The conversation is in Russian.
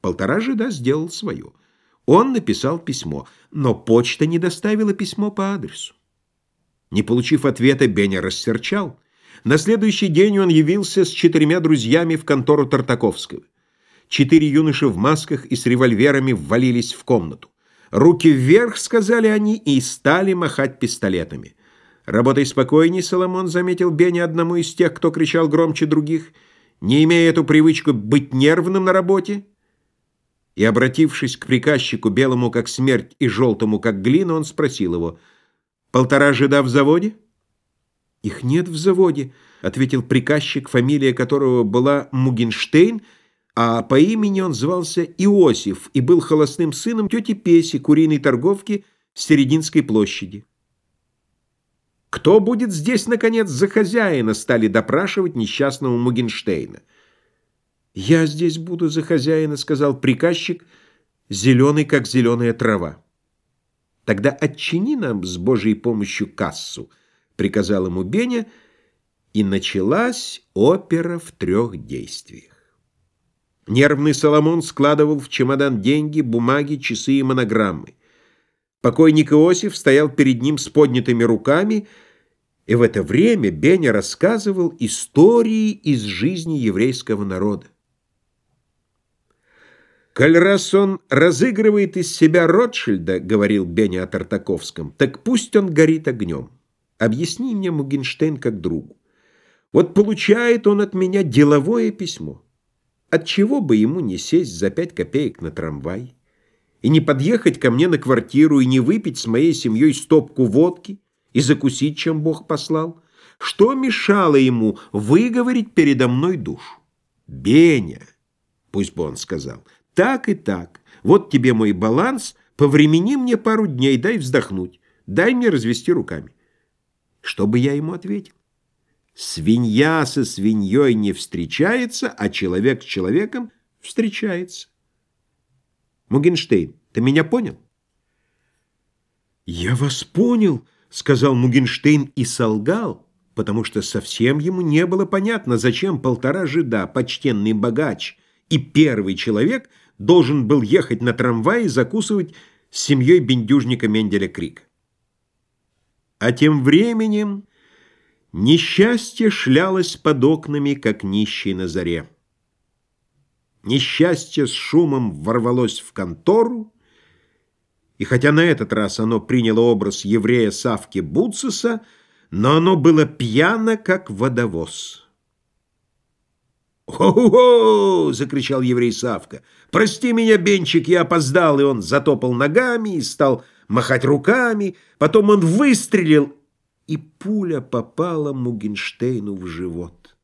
Полтора жида сделал свое. Он написал письмо, но почта не доставила письмо по адресу. Не получив ответа, Беня рассерчал. На следующий день он явился с четырьмя друзьями в контору Тартаковского. Четыре юноши в масках и с револьверами ввалились в комнату. «Руки вверх», — сказали они, и стали махать пистолетами. «Работай спокойней, Соломон», — заметил Беня одному из тех, кто кричал громче других, не имея эту привычку быть нервным на работе. И, обратившись к приказчику, белому как смерть и желтому как глина, он спросил его, «Полтора жида в заводе?» «Их нет в заводе», — ответил приказчик, фамилия которого была Мугенштейн, а по имени он звался Иосиф и был холостым сыном тети Песи, куриной торговки с Серединской площади. «Кто будет здесь, наконец, за хозяина?» стали допрашивать несчастного Мугенштейна. «Я здесь буду за хозяина», — сказал приказчик, зеленый, как зеленая трава. «Тогда отчини нам с Божьей помощью кассу», — приказал ему Беня, и началась опера в трех действиях. Нервный Соломон складывал в чемодан деньги, бумаги, часы и монограммы. Покойник Иосиф стоял перед ним с поднятыми руками, и в это время Беня рассказывал истории из жизни еврейского народа. «Коль раз он разыгрывает из себя Ротшильда, — говорил Беня о Тартаковском, — так пусть он горит огнем. Объясни мне, Мугенштейн, как другу. Вот получает он от меня деловое письмо. Отчего бы ему не сесть за пять копеек на трамвай и не подъехать ко мне на квартиру и не выпить с моей семьей стопку водки и закусить, чем Бог послал? Что мешало ему выговорить передо мной душу? Беня, пусть бы он сказал, так и так, вот тебе мой баланс, повремени мне пару дней, дай вздохнуть, дай мне развести руками. Что бы я ему ответил? Свинья со свиньей не встречается, а человек с человеком встречается. Мугенштейн, ты меня понял? «Я вас понял», — сказал Мугенштейн и солгал, потому что совсем ему не было понятно, зачем полтора жида, почтенный богач и первый человек должен был ехать на трамвае и закусывать с семьей бендюжника Менделя Крика. А тем временем Несчастье шлялось под окнами, как нищий на заре. Несчастье с шумом ворвалось в контору, и хотя на этот раз оно приняло образ еврея Савки Буцеса, но оно было пьяно, как водовоз. «Хо-хо-хо!» — закричал еврей Савка. «Прости меня, Бенчик, я опоздал!» И он затопал ногами и стал махать руками. Потом он выстрелил, и пуля попала Мугенштейну в живот.